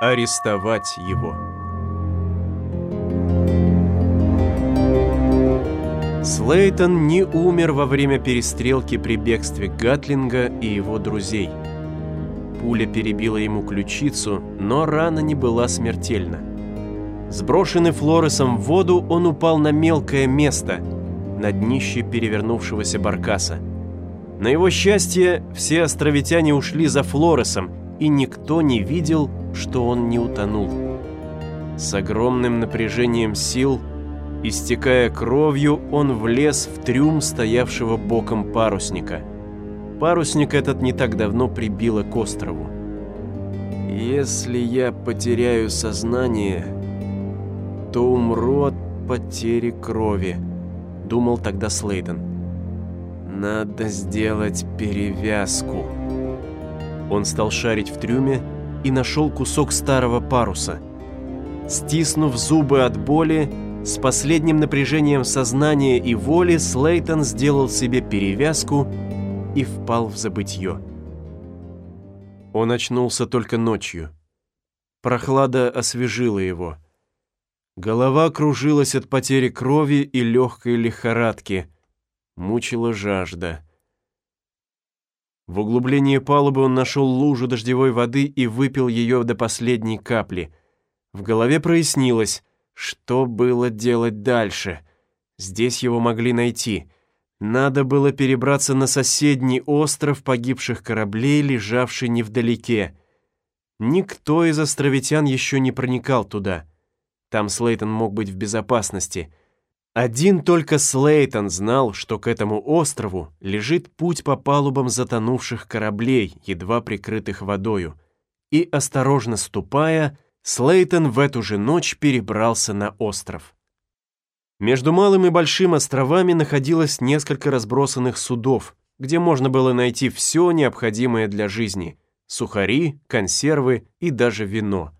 арестовать его. Слейтон не умер во время перестрелки при бегстве Гатлинга и его друзей. Пуля перебила ему ключицу, но рана не была смертельна. Сброшенный Флоресом в воду, он упал на мелкое место, на днище перевернувшегося баркаса. На его счастье, все островитяне ушли за Флоресом, и никто не видел, что он не утонул. С огромным напряжением сил, истекая кровью, он влез в трюм стоявшего боком парусника. Парусник этот не так давно прибило к острову. «Если я потеряю сознание, то умру от потери крови», — думал тогда Слейтон. «Надо сделать перевязку». Он стал шарить в трюме и нашел кусок старого паруса. Стиснув зубы от боли, с последним напряжением сознания и воли Слейтон сделал себе перевязку и впал в забытье. Он очнулся только ночью. Прохлада освежила его. Голова кружилась от потери крови и легкой лихорадки. Мучила жажда. В углублении палубы он нашел лужу дождевой воды и выпил ее до последней капли. В голове прояснилось, что было делать дальше. Здесь его могли найти. Надо было перебраться на соседний остров погибших кораблей, лежавший невдалеке. Никто из островитян еще не проникал туда. Там Слейтон мог быть в безопасности — один только Слейтон знал, что к этому острову лежит путь по палубам затонувших кораблей, едва прикрытых водою. И, осторожно ступая, Слейтон в эту же ночь перебрался на остров. Между Малым и Большим островами находилось несколько разбросанных судов, где можно было найти все необходимое для жизни – сухари, консервы и даже вино.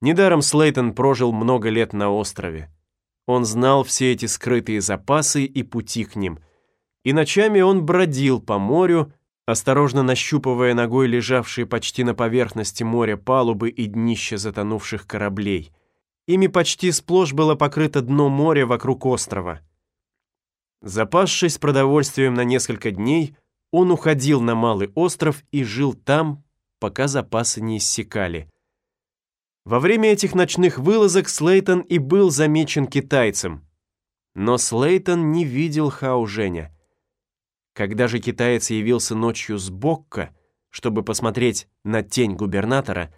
Недаром Слейтон прожил много лет на острове. Он знал все эти скрытые запасы и пути к ним. И ночами он бродил по морю, осторожно нащупывая ногой лежавшие почти на поверхности моря палубы и днища затонувших кораблей. Ими почти сплошь было покрыто дно моря вокруг острова. Запасшись продовольствием на несколько дней, он уходил на малый остров и жил там, пока запасы не иссякали. Во время этих ночных вылазок Слейтон и был замечен китайцем. Но Слейтон не видел Хао Женя. Когда же китаец явился ночью с Бокка, чтобы посмотреть на тень губернатора,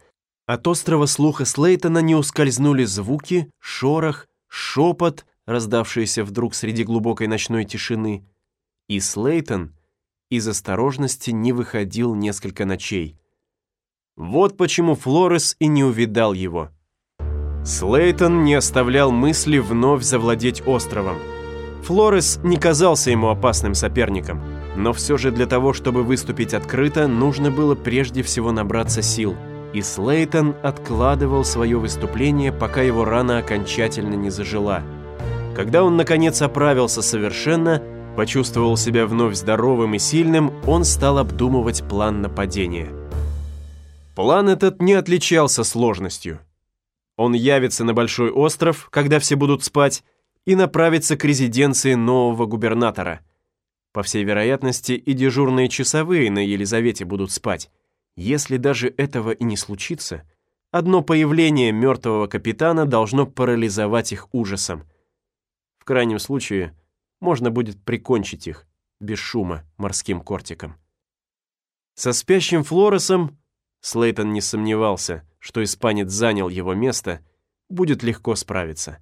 от острова слуха Слейтона не ускользнули звуки, шорох, шепот, раздавшиеся вдруг среди глубокой ночной тишины, и Слейтон из осторожности не выходил несколько ночей. Вот почему Флорес и не увидал его. Слейтон не оставлял мысли вновь завладеть островом. Флорес не казался ему опасным соперником, но все же для того, чтобы выступить открыто, нужно было прежде всего набраться сил. И Слейтон откладывал свое выступление, пока его рана окончательно не зажила. Когда он, наконец, оправился совершенно, почувствовал себя вновь здоровым и сильным, он стал обдумывать план нападения. План этот не отличался сложностью. Он явится на Большой остров, когда все будут спать, и направится к резиденции нового губернатора. По всей вероятности, и дежурные часовые на Елизавете будут спать. Если даже этого и не случится, одно появление мертвого капитана должно парализовать их ужасом. В крайнем случае, можно будет прикончить их без шума морским кортиком. Со спящим Флоресом Слейтон не сомневался, что испанец занял его место, будет легко справиться.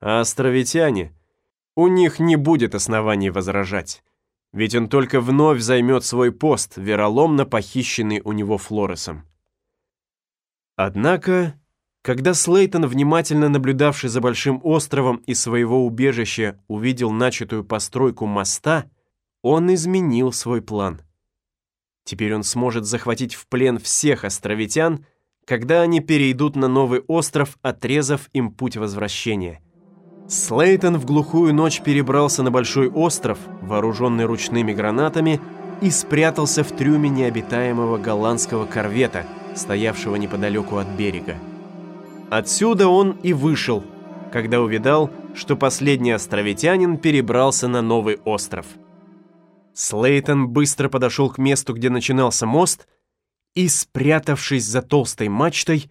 А островитяне? У них не будет оснований возражать, ведь он только вновь займет свой пост, вероломно похищенный у него Флоресом. Однако, когда Слейтон, внимательно наблюдавший за Большим островом и своего убежища, увидел начатую постройку моста, он изменил свой план – Теперь он сможет захватить в плен всех островитян, когда они перейдут на новый остров, отрезав им путь возвращения. Слейтон в глухую ночь перебрался на большой остров, вооруженный ручными гранатами, и спрятался в трюме необитаемого голландского корвета, стоявшего неподалеку от берега. Отсюда он и вышел, когда увидал, что последний островитянин перебрался на новый остров. Слейтон быстро подошел к месту, где начинался мост, и, спрятавшись за толстой мачтой,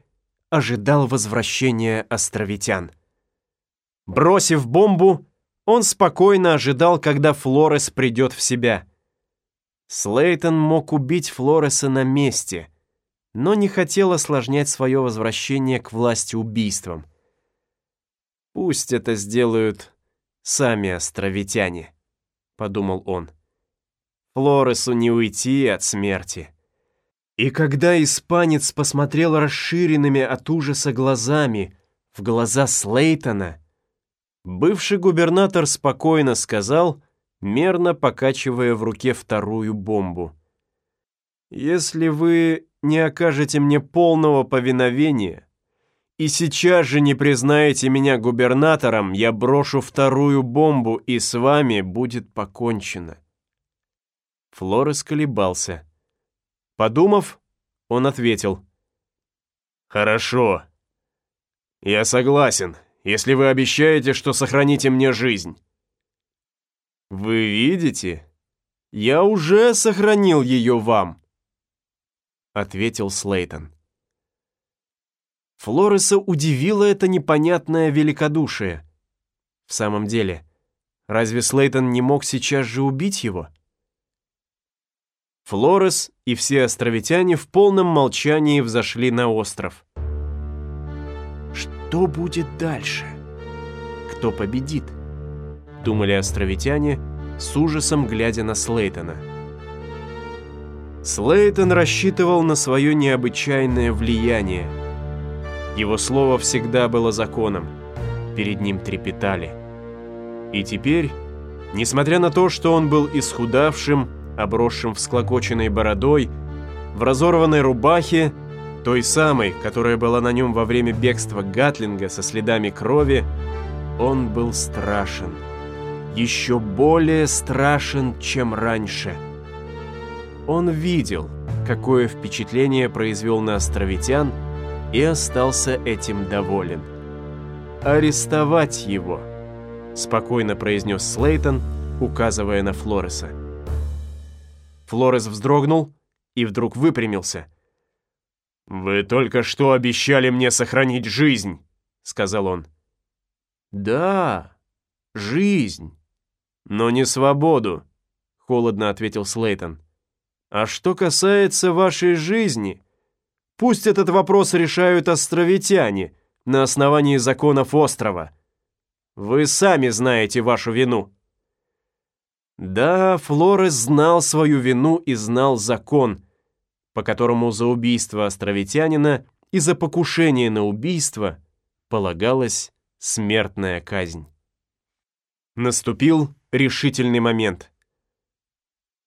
ожидал возвращения островитян. Бросив бомбу, он спокойно ожидал, когда Флорес придет в себя. Слейтон мог убить Флореса на месте, но не хотел осложнять свое возвращение к власти убийством. «Пусть это сделают сами островитяне», — подумал он. «Флоресу не уйти от смерти». И когда испанец посмотрел расширенными от ужаса глазами в глаза Слейтона, бывший губернатор спокойно сказал, мерно покачивая в руке вторую бомбу. «Если вы не окажете мне полного повиновения и сейчас же не признаете меня губернатором, я брошу вторую бомбу, и с вами будет покончено». Флорес колебался. Подумав, он ответил. «Хорошо. Я согласен, если вы обещаете, что сохраните мне жизнь». «Вы видите? Я уже сохранил ее вам», — ответил Слейтон. Флореса удивило это непонятное великодушие. В самом деле, разве Слейтон не мог сейчас же убить его? Флорес и все островитяне в полном молчании взошли на остров. Что будет дальше? Кто победит? Думали островитяне, с ужасом глядя на Слейтона. Слейтон рассчитывал на свое необычайное влияние. Его слово всегда было законом, перед ним трепетали. И теперь, несмотря на то, что он был исхудавшим, обросшим всклокоченной бородой, в разорванной рубахе, той самой, которая была на нем во время бегства Гатлинга со следами крови, он был страшен. Еще более страшен, чем раньше. Он видел, какое впечатление произвел на островитян, и остался этим доволен. «Арестовать его», — спокойно произнес Слейтон, указывая на Флореса. Флорес вздрогнул и вдруг выпрямился. «Вы только что обещали мне сохранить жизнь», — сказал он. «Да, жизнь, но не свободу», — холодно ответил Слейтон. «А что касается вашей жизни, пусть этот вопрос решают островитяне на основании законов острова. Вы сами знаете вашу вину». Да, Флорес знал свою вину и знал закон, по которому за убийство островитянина и за покушение на убийство полагалась смертная казнь. Наступил решительный момент.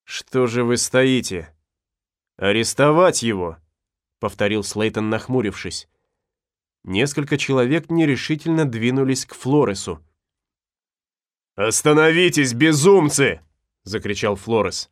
«Что же вы стоите? Арестовать его!» — повторил Слейтон, нахмурившись. Несколько человек нерешительно двинулись к Флоресу. «Остановитесь, безумцы!» — закричал Флорес.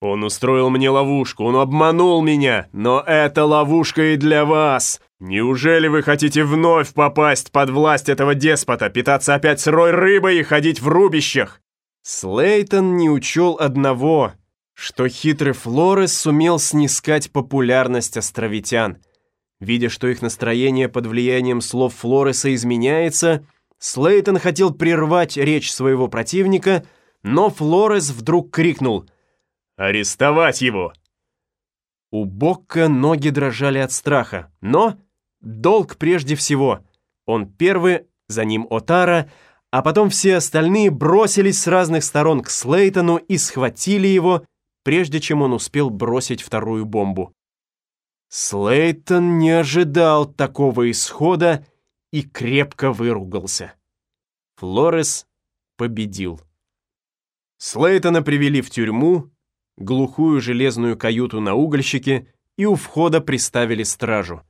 «Он устроил мне ловушку, он обманул меня, но это ловушка и для вас! Неужели вы хотите вновь попасть под власть этого деспота, питаться опять сырой рыбой и ходить в рубищах?» Слейтон не учел одного, что хитрый Флорес сумел снискать популярность островитян. Видя, что их настроение под влиянием слов Флореса изменяется, Слейтон хотел прервать речь своего противника, но Флорес вдруг крикнул «Арестовать его!». У Бокка ноги дрожали от страха, но долг прежде всего. Он первый, за ним Отара, а потом все остальные бросились с разных сторон к Слейтону и схватили его, прежде чем он успел бросить вторую бомбу. Слейтон не ожидал такого исхода и крепко выругался. Флорес победил. Слейтона привели в тюрьму, глухую железную каюту на угольщике и у входа приставили стражу.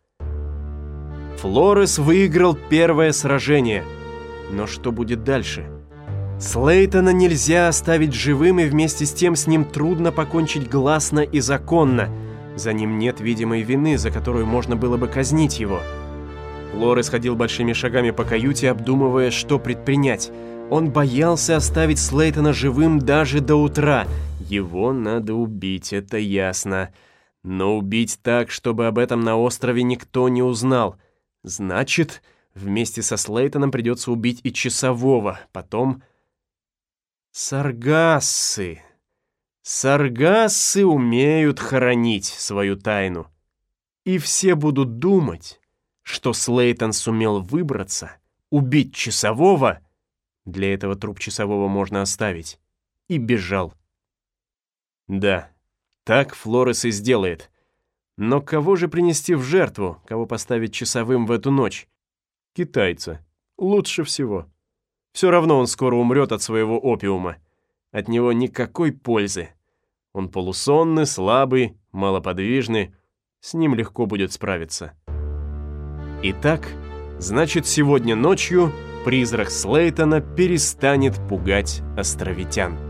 Флорес выиграл первое сражение. Но что будет дальше? Слейтона нельзя оставить живым, и вместе с тем с ним трудно покончить гласно и законно. За ним нет видимой вины, за которую можно было бы казнить его. Флорес ходил большими шагами по каюте, обдумывая, что предпринять. Он боялся оставить Слейтона живым даже до утра. Его надо убить, это ясно. Но убить так, чтобы об этом на острове никто не узнал. Значит, вместе со Слейтоном придется убить и часового. Потом... Саргассы. Саргассы умеют хоронить свою тайну. И все будут думать, что Слейтон сумел выбраться, убить часового, для этого труп часового можно оставить, и бежал. Да, так Флорес и сделает. Но кого же принести в жертву, кого поставить часовым в эту ночь? Китайца. Лучше всего. Все равно он скоро умрет от своего опиума. От него никакой пользы. Он полусонный, слабый, малоподвижный. С ним легко будет справиться. Итак, значит, сегодня ночью призрак Слейтона перестанет пугать островитян.